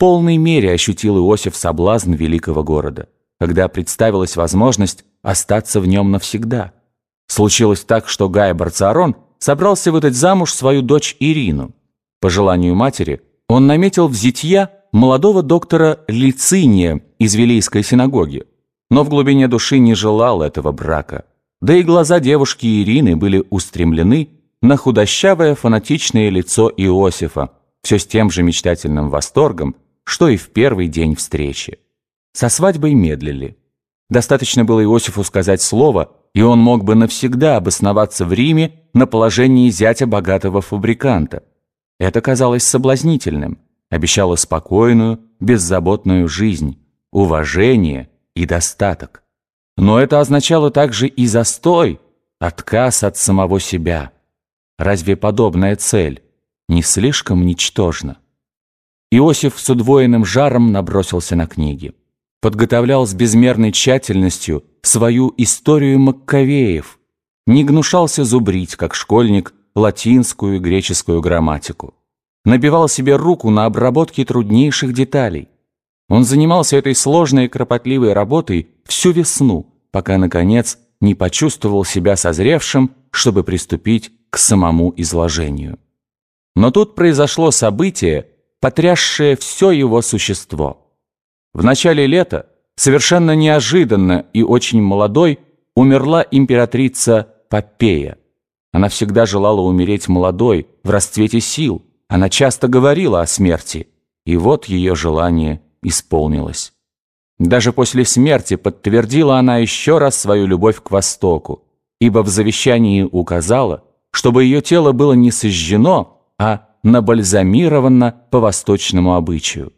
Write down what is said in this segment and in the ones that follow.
полной мере ощутил Иосиф соблазн великого города, когда представилась возможность остаться в нем навсегда. Случилось так, что Гай Барцарон собрался выдать замуж свою дочь Ирину. По желанию матери он наметил в зятья молодого доктора Лициния из Вилейской синагоги, но в глубине души не желал этого брака. Да и глаза девушки Ирины были устремлены на худощавое фанатичное лицо Иосифа, все с тем же мечтательным восторгом, что и в первый день встречи. Со свадьбой медлили. Достаточно было Иосифу сказать слово, и он мог бы навсегда обосноваться в Риме на положении зятя богатого фабриканта. Это казалось соблазнительным, обещало спокойную, беззаботную жизнь, уважение и достаток. Но это означало также и застой, отказ от самого себя. Разве подобная цель не слишком ничтожна? Иосиф с удвоенным жаром набросился на книги. Подготовлял с безмерной тщательностью свою историю Маккавеев. Не гнушался зубрить, как школьник, латинскую и греческую грамматику. Набивал себе руку на обработке труднейших деталей. Он занимался этой сложной и кропотливой работой всю весну, пока, наконец, не почувствовал себя созревшим, чтобы приступить к самому изложению. Но тут произошло событие, потрясшее все его существо. В начале лета, совершенно неожиданно и очень молодой, умерла императрица Попея. Она всегда желала умереть молодой, в расцвете сил. Она часто говорила о смерти. И вот ее желание исполнилось. Даже после смерти подтвердила она еще раз свою любовь к Востоку, ибо в завещании указала, чтобы ее тело было не сожжено, а набальзамировано по восточному обычаю.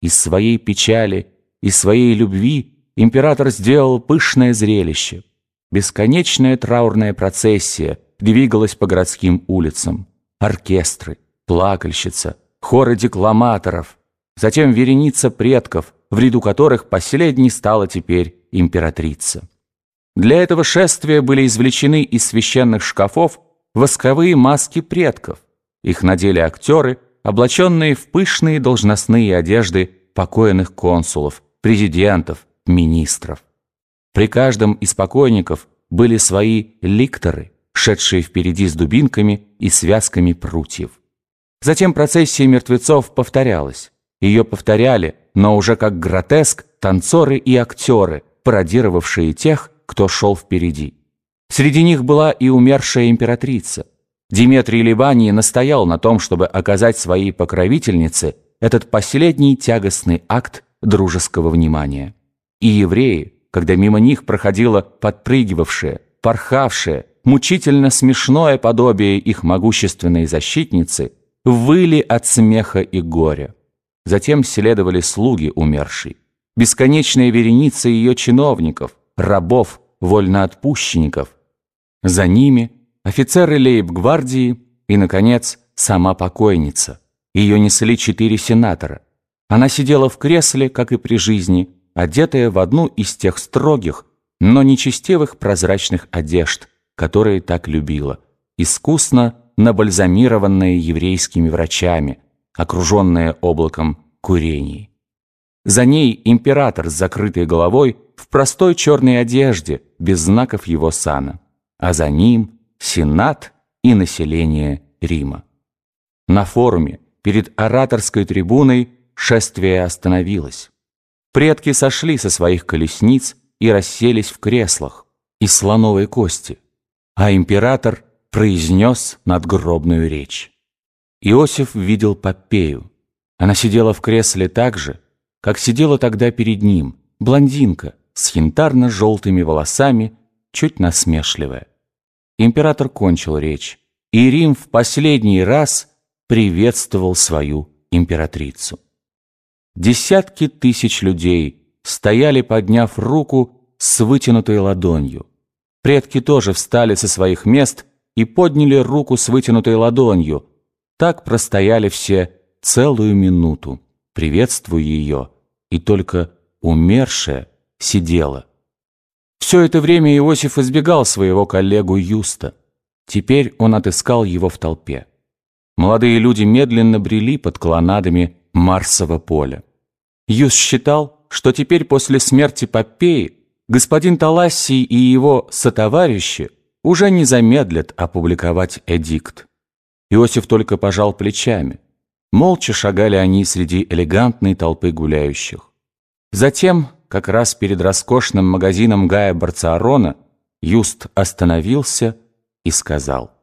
Из своей печали, из своей любви император сделал пышное зрелище. Бесконечная траурная процессия двигалась по городским улицам. Оркестры, плакальщица, хоры декламаторов, затем вереница предков, в ряду которых последней стала теперь императрица. Для этого шествия были извлечены из священных шкафов восковые маски предков, их надели актеры, облаченные в пышные должностные одежды покойных консулов, президентов, министров. При каждом из покойников были свои ликторы, шедшие впереди с дубинками и связками прутьев. Затем процессия мертвецов повторялась. Ее повторяли, но уже как гротеск, танцоры и актеры, пародировавшие тех, кто шел впереди. Среди них была и умершая императрица – Диметрий Ливаний настоял на том, чтобы оказать своей покровительнице этот последний тягостный акт дружеского внимания. И евреи, когда мимо них проходило подпрыгивавшее, порхавшее, мучительно смешное подобие их могущественной защитницы, выли от смеха и горя. Затем следовали слуги умершей, бесконечная вереница ее чиновников, рабов, вольноотпущенников. За ними – офицеры лейб-гвардии и, наконец, сама покойница. Ее несли четыре сенатора. Она сидела в кресле, как и при жизни, одетая в одну из тех строгих, но нечестивых прозрачных одежд, которые так любила, искусно набальзамированная еврейскими врачами, окруженная облаком курений. За ней император с закрытой головой в простой черной одежде, без знаков его сана, а за ним Сенат и население Рима. На форуме перед ораторской трибуной шествие остановилось. Предки сошли со своих колесниц и расселись в креслах из слоновой кости, а император произнес надгробную речь. Иосиф видел Попею. Она сидела в кресле так же, как сидела тогда перед ним, блондинка с янтарно-желтыми волосами, чуть насмешливая. Император кончил речь, и Рим в последний раз приветствовал свою императрицу. Десятки тысяч людей стояли, подняв руку с вытянутой ладонью. Предки тоже встали со своих мест и подняли руку с вытянутой ладонью. Так простояли все целую минуту, приветствуя ее, и только умершая сидела. Все это время Иосиф избегал своего коллегу Юста. Теперь он отыскал его в толпе. Молодые люди медленно брели под колоннадами Марсово поле. Юс считал, что теперь после смерти Попеи господин Талассий и его сотоварищи уже не замедлят опубликовать эдикт. Иосиф только пожал плечами. Молча шагали они среди элегантной толпы гуляющих. Затем, как раз перед роскошным магазином Гая Барцаарона, Юст остановился и сказал.